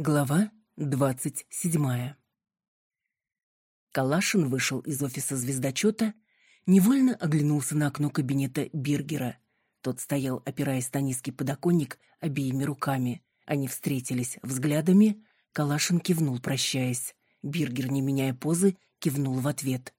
Глава двадцать седьмая. Калашин вышел из офиса звездочета, невольно оглянулся на окно кабинета Биргера. Тот стоял, опираясь на низкий подоконник обеими руками. Они встретились взглядами, Калашин кивнул, прощаясь. Биргер, не меняя позы, кивнул в ответ.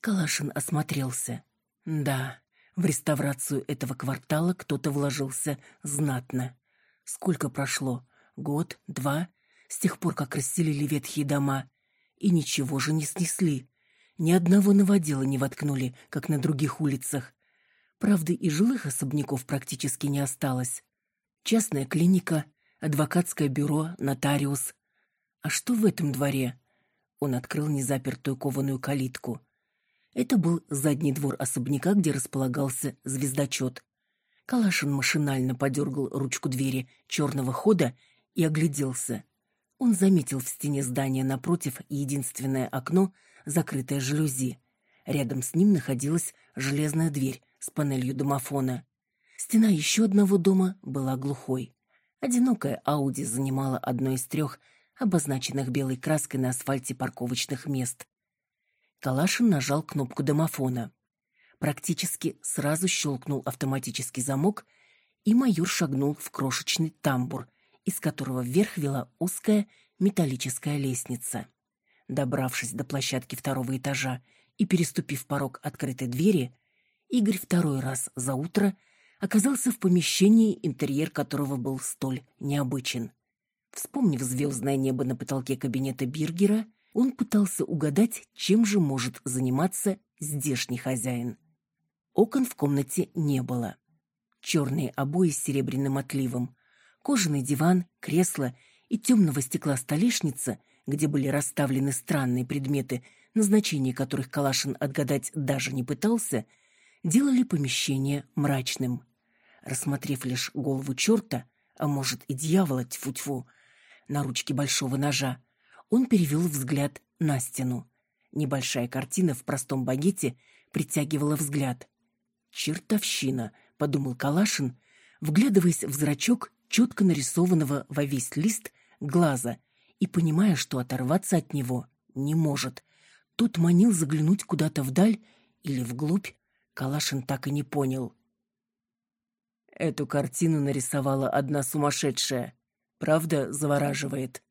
Калашин осмотрелся. Да, в реставрацию этого квартала кто-то вложился знатно. Сколько прошло? Год, два, с тех пор, как расселили ветхие дома. И ничего же не снесли. Ни одного новодела не воткнули, как на других улицах. Правда, и жилых особняков практически не осталось. Частная клиника, адвокатское бюро, нотариус. А что в этом дворе? Он открыл незапертую кованую калитку. Это был задний двор особняка, где располагался звездочет. Калашин машинально подергал ручку двери черного хода и огляделся. Он заметил в стене здания напротив единственное окно, закрытое жалюзи. Рядом с ним находилась железная дверь с панелью домофона. Стена еще одного дома была глухой. Одинокая Ауди занимала одно из трех обозначенных белой краской на асфальте парковочных мест. Калашин нажал кнопку домофона. Практически сразу щелкнул автоматический замок, и майор шагнул в крошечный тамбур, из которого вверх вела узкая металлическая лестница. Добравшись до площадки второго этажа и переступив порог открытой двери, Игорь второй раз за утро оказался в помещении, интерьер которого был столь необычен. Вспомнив звездное небо на потолке кабинета Биргера, он пытался угадать, чем же может заниматься здешний хозяин. Окон в комнате не было. Черные обои с серебряным отливом, кожаный диван, кресло и темного стекла столешница, где были расставлены странные предметы, назначение которых Калашин отгадать даже не пытался, делали помещение мрачным. Рассмотрев лишь голову черта, а может и дьявола, тьфу-тьфу, на ручке большого ножа, он перевел взгляд на стену. Небольшая картина в простом багете притягивала взгляд. «Чертовщина», — подумал Калашин, вглядываясь в зрачок четко нарисованного во весь лист глаза и понимая, что оторваться от него не может. Тот манил заглянуть куда-то вдаль или вглубь, Калашин так и не понял. Эту картину нарисовала одна сумасшедшая. Правда, завораживает.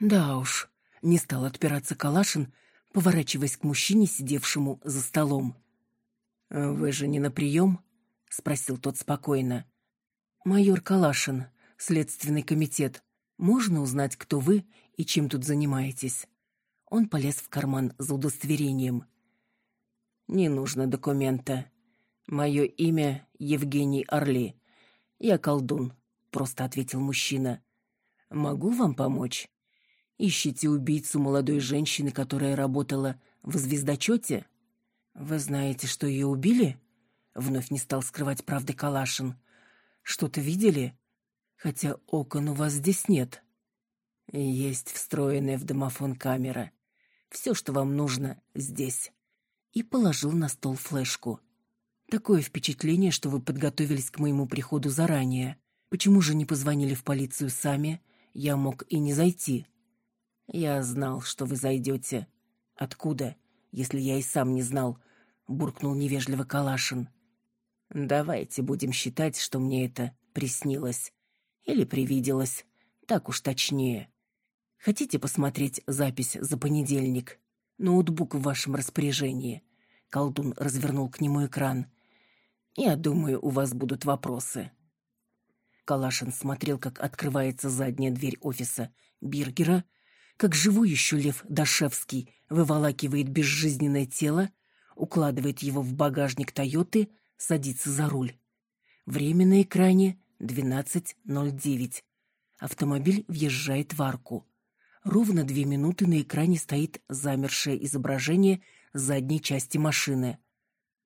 Да уж, не стал отпираться Калашин, поворачиваясь к мужчине, сидевшему за столом. «Вы же не на прием?» — спросил тот спокойно. «Майор Калашин, Следственный комитет. Можно узнать, кто вы и чем тут занимаетесь?» Он полез в карман за удостоверением. «Не нужно документа. Мое имя Евгений Орли. Я колдун», — просто ответил мужчина. «Могу вам помочь?» Ищете убийцу молодой женщины, которая работала в звездочете? Вы знаете, что ее убили? Вновь не стал скрывать правды Калашин. Что-то видели? Хотя окон у вас здесь нет. Есть встроенная в домофон камера. Все, что вам нужно, здесь. И положил на стол флешку. Такое впечатление, что вы подготовились к моему приходу заранее. Почему же не позвонили в полицию сами? Я мог и не зайти. Я знал, что вы зайдете. Откуда, если я и сам не знал? буркнул невежливо Калашин. Давайте будем считать, что мне это приснилось или привиделось, так уж точнее. Хотите посмотреть запись за понедельник? Ноутбук в вашем распоряжении. Колдун развернул к нему экран. Я думаю, у вас будут вопросы. Калашин смотрел, как открывается задняя дверь офиса Биргера, как живой еще Лев Дашевский выволакивает безжизненное тело, укладывает его в багажник Тойоты, садится за руль. Время на экране 12.09. Автомобиль въезжает в арку. Ровно две минуты на экране стоит замершее изображение задней части машины.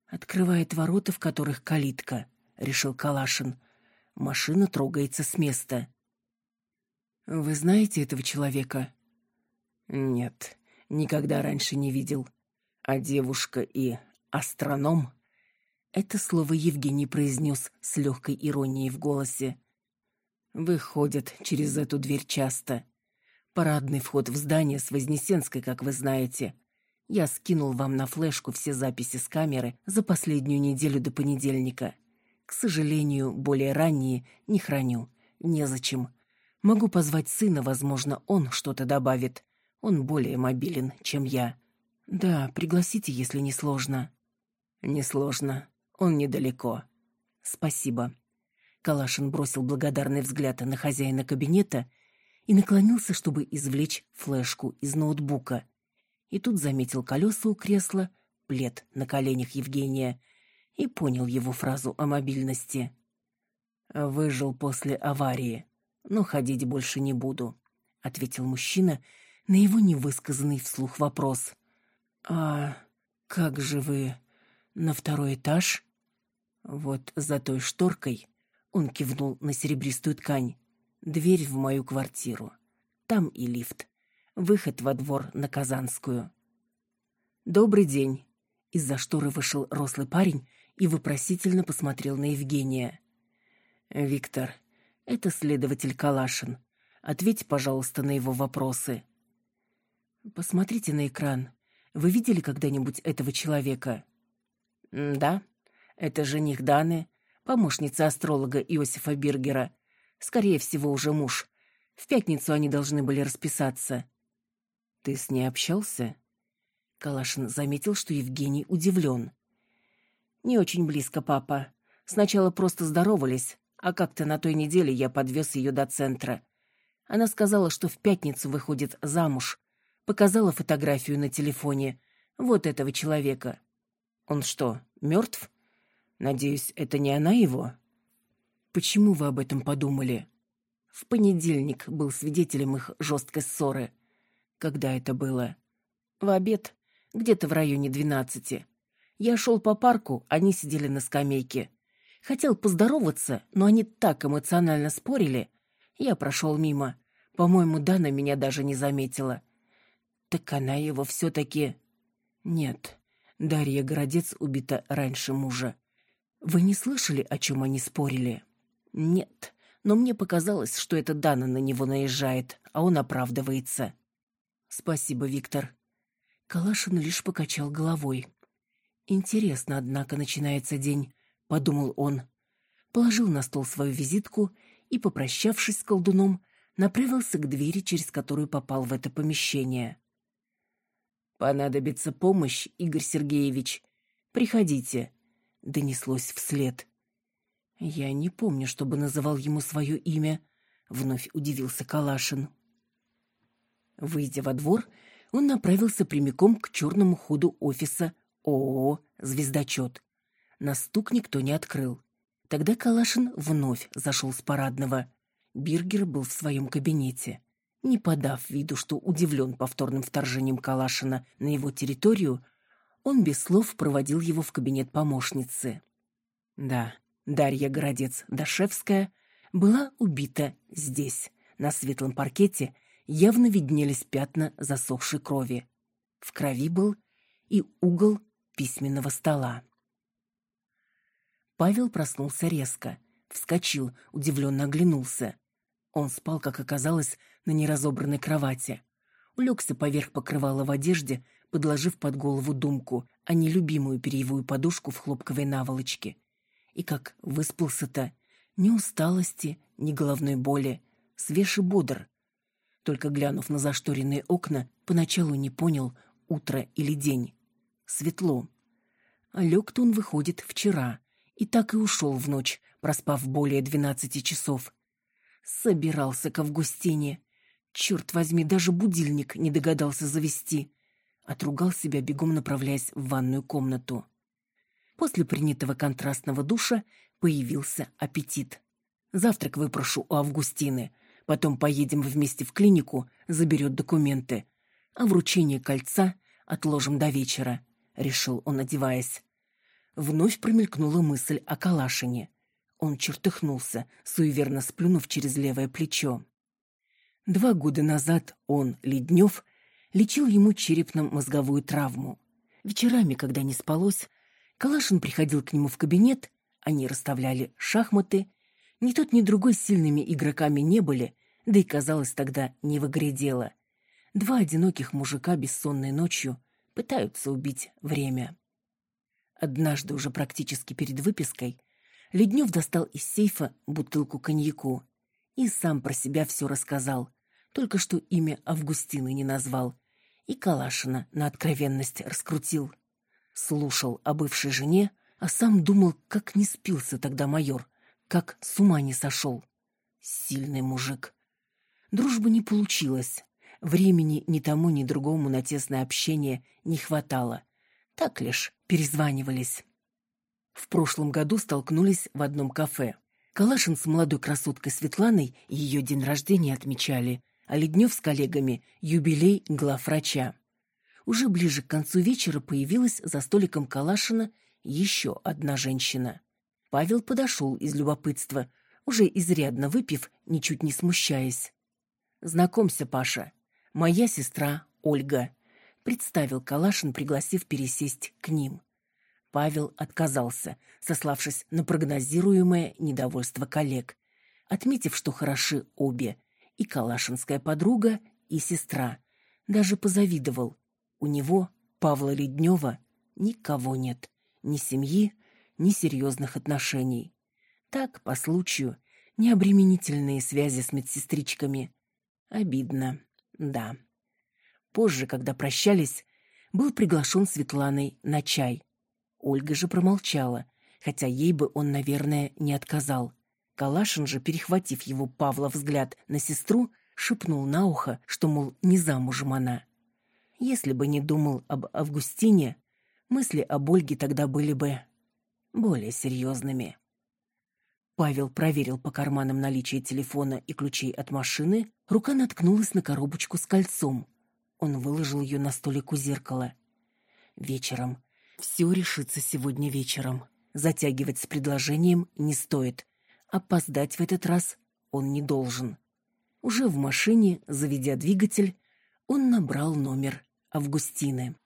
Открывает ворота, в которых калитка, решил Калашин. Машина трогается с места. Вы знаете этого человека? Нет, никогда раньше не видел. А девушка и астроном это слово Евгений произнес с легкой иронией в голосе. Выходят через эту дверь часто. Парадный вход в здание с Вознесенской, как вы знаете. Я скинул вам на флешку все записи с камеры за последнюю неделю до понедельника. К сожалению, более ранние не храню. Незачем. Могу позвать сына, возможно, он что-то добавит. Он более мобилен, чем я. Да, пригласите, если не сложно. Не сложно. Он недалеко. Спасибо. Калашин бросил благодарный взгляд на хозяина кабинета и наклонился, чтобы извлечь флешку из ноутбука. И тут заметил колеса у кресла, плед на коленях Евгения и понял его фразу о мобильности. «Выжил после аварии, но ходить больше не буду», — ответил мужчина на его невысказанный вслух вопрос. «А как же вы на второй этаж?» «Вот за той шторкой», — он кивнул на серебристую ткань, — «дверь в мою квартиру. Там и лифт. Выход во двор на Казанскую». «Добрый день», — из-за шторы вышел рослый парень и вопросительно посмотрел на Евгения. «Виктор, это следователь Калашин. Ответь, пожалуйста, на его вопросы». «Посмотрите на экран. Вы видели когда-нибудь этого человека?» «Да, это жених Даны, помощница астролога Иосифа Биргера. Скорее всего, уже муж. В пятницу они должны были расписаться». «Ты с ней общался?» Калашин заметил, что Евгений удивлен. Не очень близко, папа. Сначала просто здоровались, а как-то на той неделе я подвез ее до центра. Она сказала, что в пятницу выходит замуж. Показала фотографию на телефоне. Вот этого человека. Он что, мертв? Надеюсь, это не она его? Почему вы об этом подумали? В понедельник был свидетелем их жесткой ссоры. Когда это было? В обед, где-то в районе двенадцати. Я шел по парку, они сидели на скамейке. Хотел поздороваться, но они так эмоционально спорили. Я прошел мимо. По-моему, Дана меня даже не заметила. Так она его все-таки... Нет, Дарья Городец убита раньше мужа. Вы не слышали, о чем они спорили? Нет, но мне показалось, что это Дана на него наезжает, а он оправдывается. Спасибо, Виктор. Калашин лишь покачал головой. Интересно, однако, начинается день, подумал он. Положил на стол свою визитку и, попрощавшись с колдуном, направился к двери, через которую попал в это помещение. Понадобится помощь, Игорь Сергеевич. Приходите, донеслось вслед. Я не помню, чтобы называл ему свое имя, вновь удивился Калашин. Выйдя во двор, он направился прямиком к черному ходу офиса ООО «Звездочет». На стук никто не открыл. Тогда Калашин вновь зашел с парадного. Биргер был в своем кабинете. Не подав виду, что удивлен повторным вторжением Калашина на его территорию, он без слов проводил его в кабинет помощницы. Да, Дарья Городец-Дашевская была убита здесь. На светлом паркете явно виднелись пятна засохшей крови. В крови был и угол письменного стола. Павел проснулся резко, вскочил, удивленно оглянулся. Он спал, как оказалось, на неразобранной кровати. Улегся поверх покрывала в одежде, подложив под голову думку, а не любимую перьевую подушку в хлопковой наволочке. И как выспался-то, ни усталости, ни головной боли, свеж и бодр. Только глянув на зашторенные окна, поначалу не понял, утро или день светло. А лег-то он, выходит, вчера, и так и ушел в ночь, проспав более двенадцати часов. Собирался к Августине. Черт возьми, даже будильник не догадался завести. Отругал себя, бегом направляясь в ванную комнату. После принятого контрастного душа появился аппетит. Завтрак выпрошу у Августины, потом поедем вместе в клинику, заберет документы, а вручение кольца отложим до вечера решил он, одеваясь. Вновь промелькнула мысль о Калашине. Он чертыхнулся, суеверно сплюнув через левое плечо. Два года назад он, Леднев, лечил ему черепно-мозговую травму. Вечерами, когда не спалось, Калашин приходил к нему в кабинет, они расставляли шахматы. Ни тот, ни другой сильными игроками не были, да и казалось тогда не выглядело. Два одиноких мужика бессонной ночью пытаются убить время. Однажды уже практически перед выпиской Леднев достал из сейфа бутылку коньяку и сам про себя все рассказал, только что имя Августины не назвал, и Калашина на откровенность раскрутил. Слушал о бывшей жене, а сам думал, как не спился тогда майор, как с ума не сошел. Сильный мужик. Дружба не получилась. Времени ни тому, ни другому на тесное общение не хватало. Так лишь перезванивались. В прошлом году столкнулись в одном кафе. Калашин с молодой красоткой Светланой ее день рождения отмечали, а Леднев с коллегами юбилей главврача. Уже ближе к концу вечера появилась за столиком Калашина еще одна женщина. Павел подошел из любопытства, уже изрядно выпив, ничуть не смущаясь. «Знакомься, Паша, моя сестра Ольга», — представил Калашин, пригласив пересесть к ним. Павел отказался, сославшись на прогнозируемое недовольство коллег, отметив, что хороши обе, и калашинская подруга, и сестра. Даже позавидовал. У него, Павла Леднева, никого нет. Ни семьи, ни серьезных отношений. Так, по случаю, необременительные связи с медсестричками. Обидно, да. Позже, когда прощались, был приглашен Светланой на чай. Ольга же промолчала, хотя ей бы он, наверное, не отказал. Калашин же, перехватив его Павла взгляд на сестру, шепнул на ухо, что, мол, не замужем она. Если бы не думал об Августине, мысли об Ольге тогда были бы более серьезными. Павел проверил по карманам наличие телефона и ключей от машины, рука наткнулась на коробочку с кольцом. Он выложил ее на столик у зеркала. Вечером, все решится сегодня вечером. Затягивать с предложением не стоит. Опоздать в этот раз он не должен. Уже в машине, заведя двигатель, он набрал номер Августины.